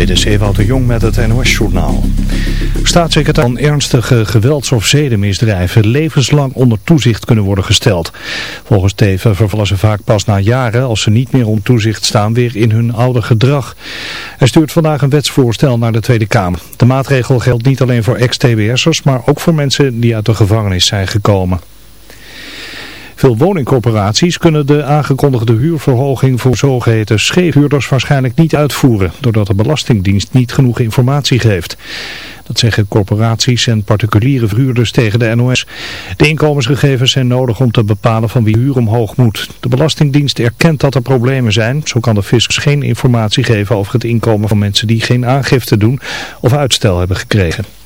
Dit is Ewout Jong met het NOS-journaal. Staatssecretaris van ernstige gewelds- of zedenmisdrijven levenslang onder toezicht kunnen worden gesteld. Volgens Teven vervallen ze vaak pas na jaren, als ze niet meer onder toezicht staan, weer in hun oude gedrag. Er stuurt vandaag een wetsvoorstel naar de Tweede Kamer. De maatregel geldt niet alleen voor ex-TBS'ers, maar ook voor mensen die uit de gevangenis zijn gekomen. Veel woningcorporaties kunnen de aangekondigde huurverhoging voor zogeheten scheefhuurders waarschijnlijk niet uitvoeren, doordat de Belastingdienst niet genoeg informatie geeft. Dat zeggen corporaties en particuliere verhuurders tegen de NOS. De inkomensgegevens zijn nodig om te bepalen van wie huur omhoog moet. De Belastingdienst erkent dat er problemen zijn. Zo kan de fiscus geen informatie geven over het inkomen van mensen die geen aangifte doen of uitstel hebben gekregen.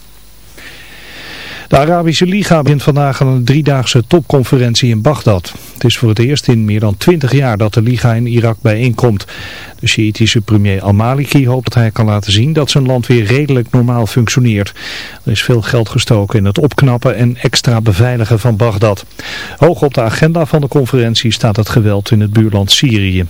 De Arabische Liga begint vandaag aan een driedaagse topconferentie in Bagdad. Het is voor het eerst in meer dan twintig jaar dat de Liga in Irak bijeenkomt. De Sjiitische premier al-Maliki hoopt dat hij kan laten zien dat zijn land weer redelijk normaal functioneert. Er is veel geld gestoken in het opknappen en extra beveiligen van Bagdad. Hoog op de agenda van de conferentie staat het geweld in het buurland Syrië.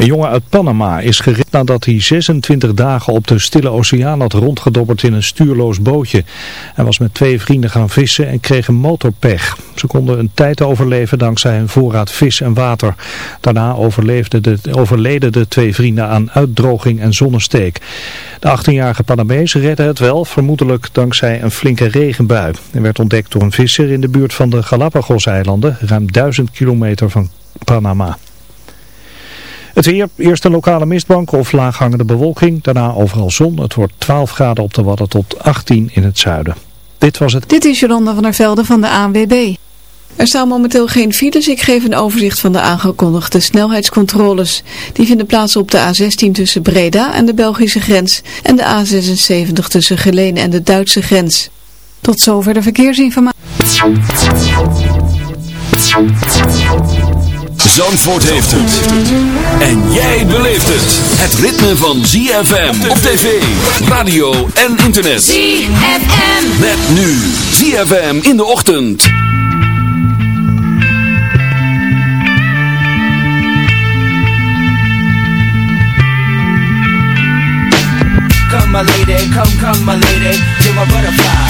Een jongen uit Panama is gered nadat hij 26 dagen op de Stille Oceaan had rondgedobberd in een stuurloos bootje. Hij was met twee vrienden gaan vissen en kreeg een motorpech. Ze konden een tijd overleven dankzij een voorraad vis en water. Daarna de, overleden de twee vrienden aan uitdroging en zonnesteek. De 18-jarige Panamees redde het wel, vermoedelijk dankzij een flinke regenbui. Hij werd ontdekt door een visser in de buurt van de Galapagos-eilanden, ruim 1000 kilometer van Panama. Het weer, eerst een lokale mistbank of laaghangende bewolking, daarna overal zon. Het wordt 12 graden op de Wadden tot 18 in het zuiden. Dit was het. Dit is Jolanda van der Velde van de ANWB. Er staan momenteel geen files. Ik geef een overzicht van de aangekondigde snelheidscontroles. Die vinden plaats op de A16 tussen Breda en de Belgische grens en de A76 tussen Geleen en de Duitse grens. Tot zover de verkeersinformatie. Zandvoort heeft het. En jij beleeft het. Het ritme van ZFM op tv, radio en internet. ZFM. Met nu ZFM in de ochtend. Come my lady, come, come my lady. You're my butterfly.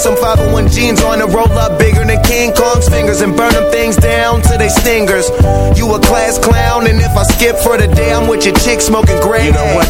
some 501 jeans on it, roll up bigger than King Kong's fingers and burn them things down to they stingers. You a class clown, and if I skip for the day, I'm with your chick smoking gray. You know what?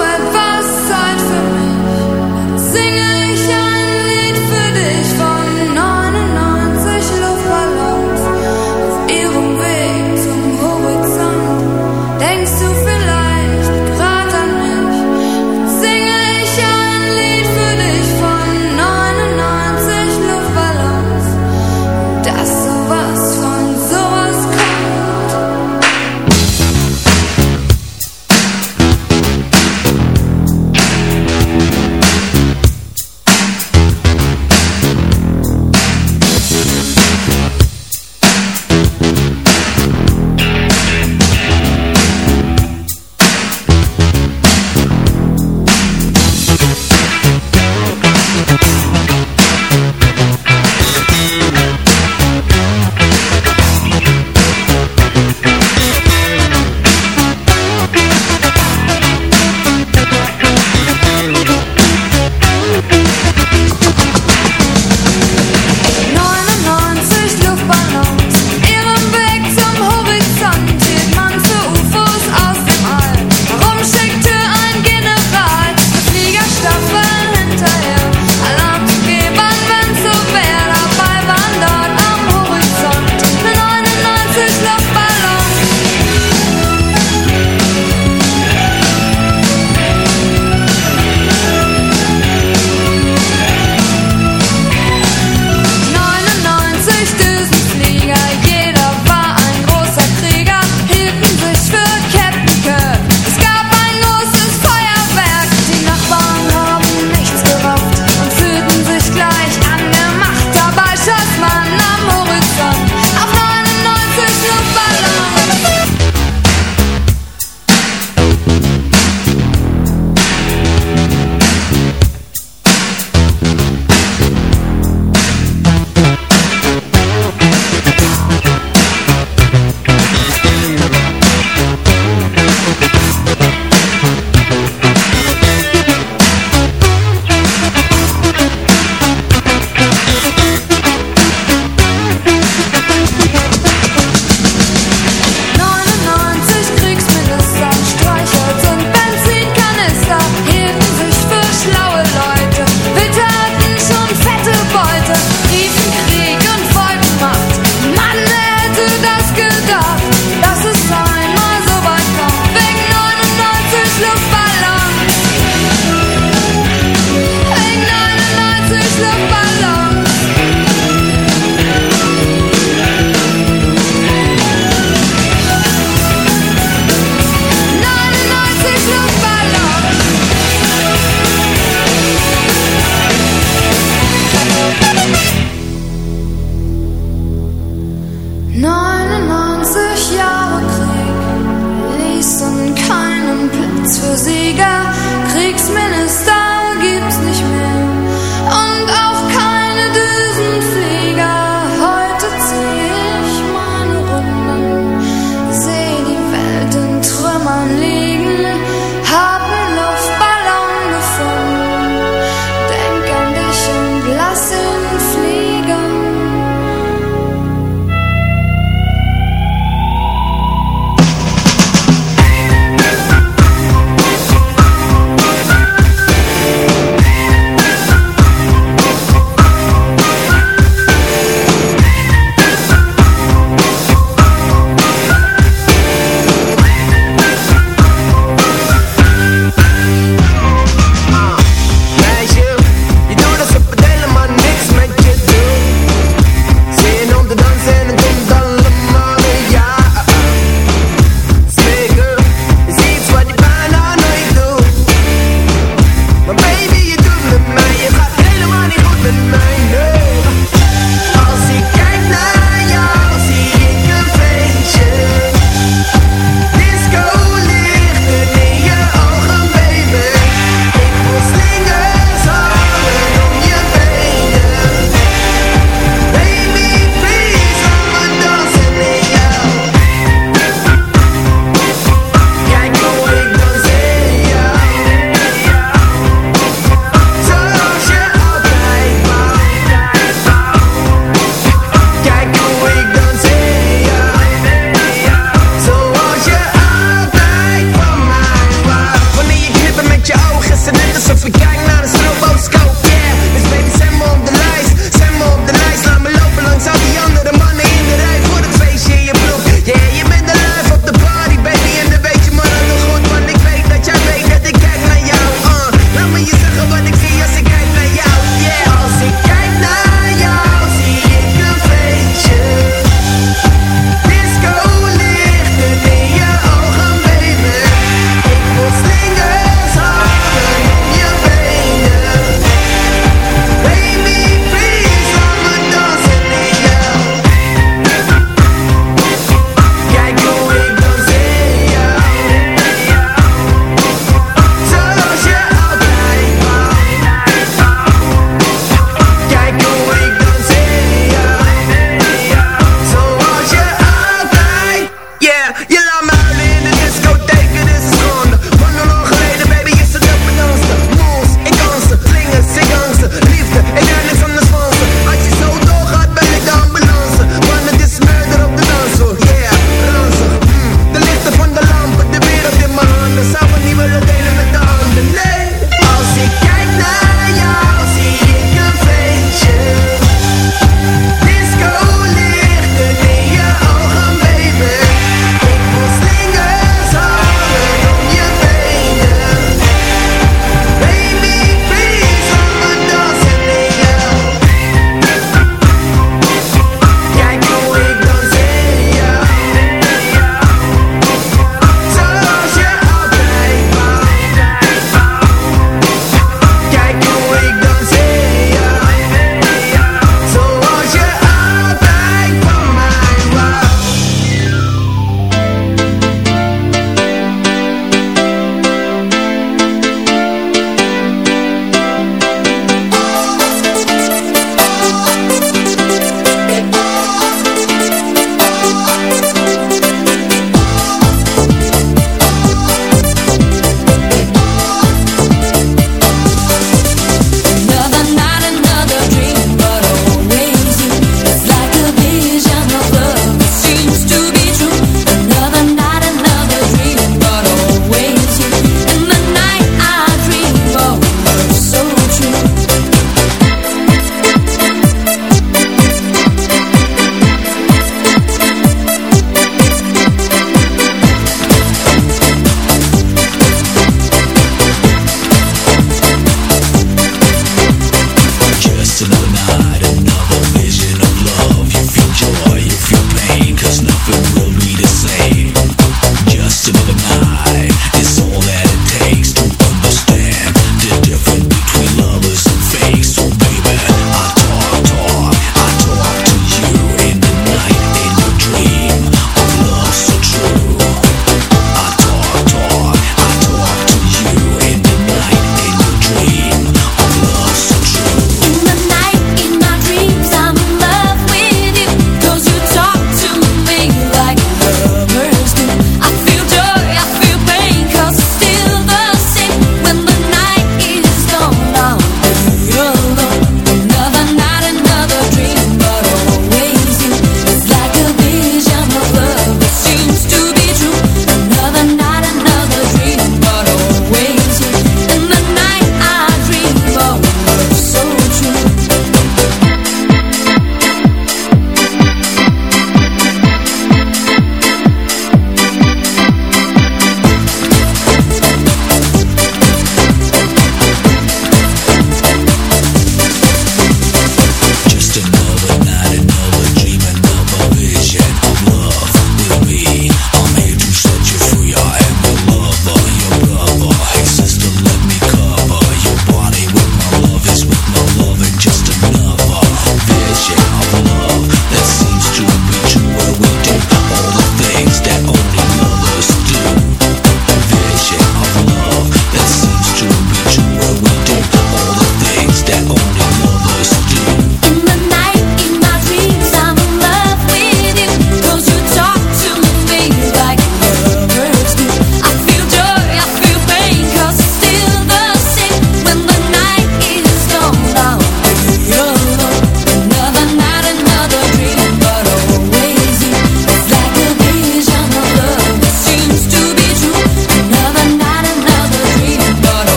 musica.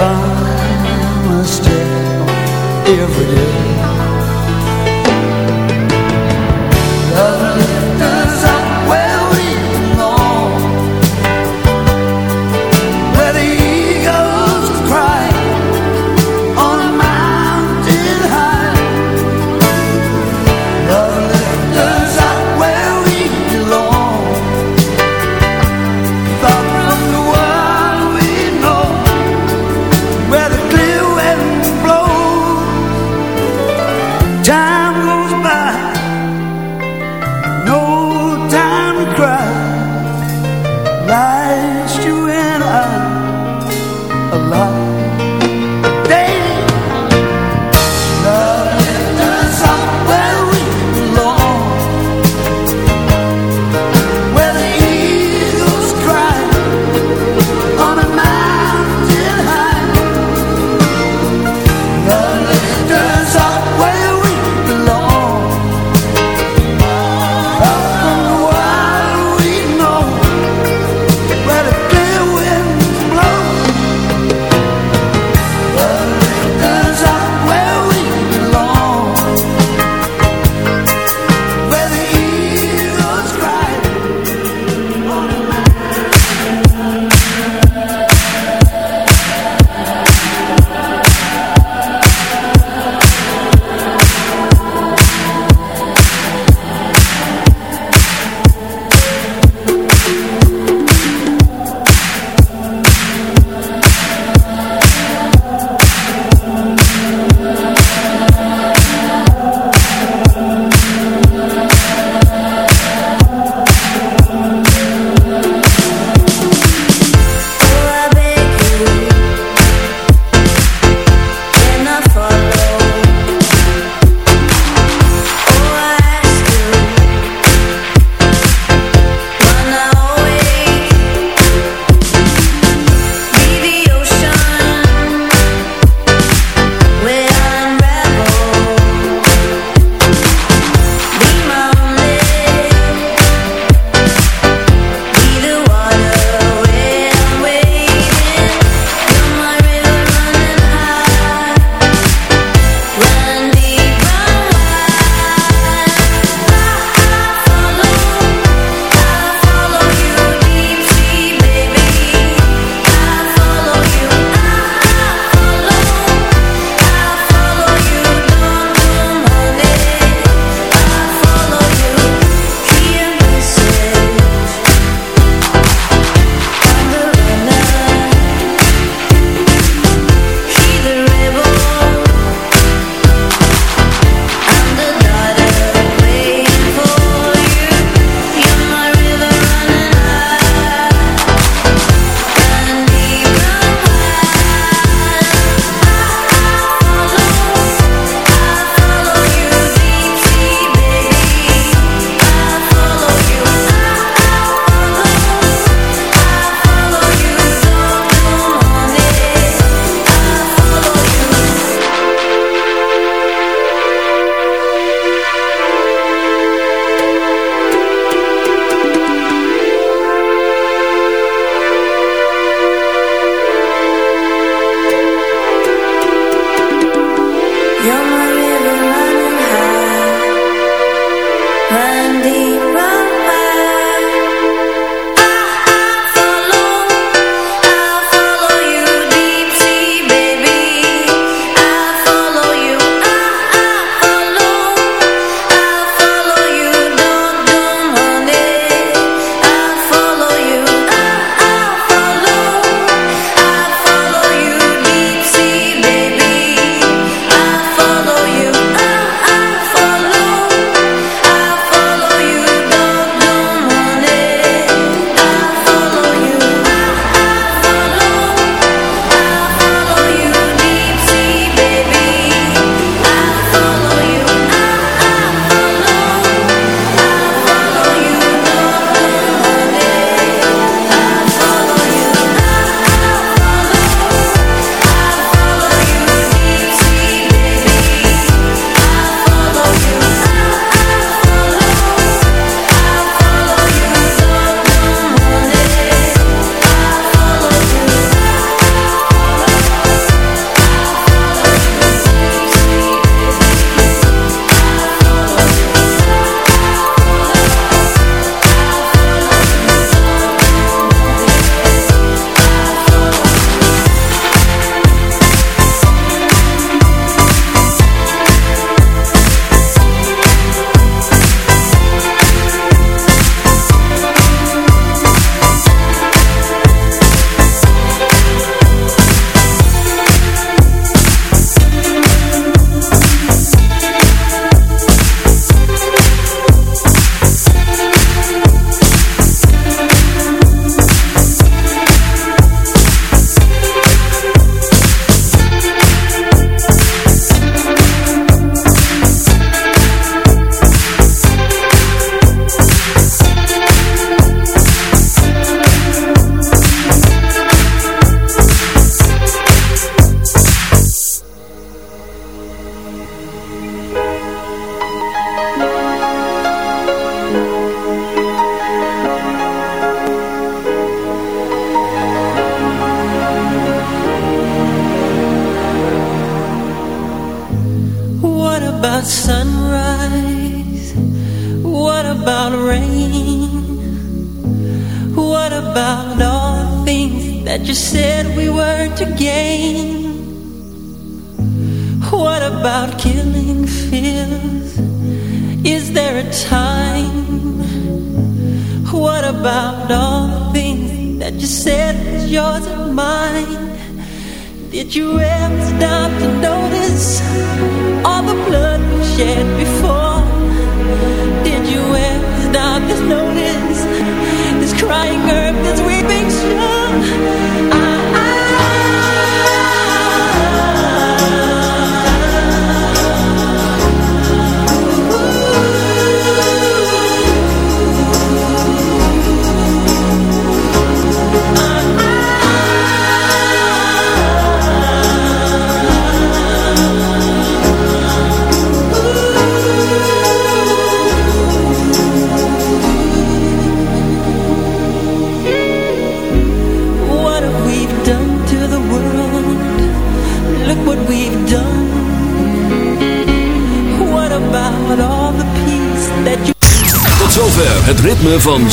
climb a stair every day.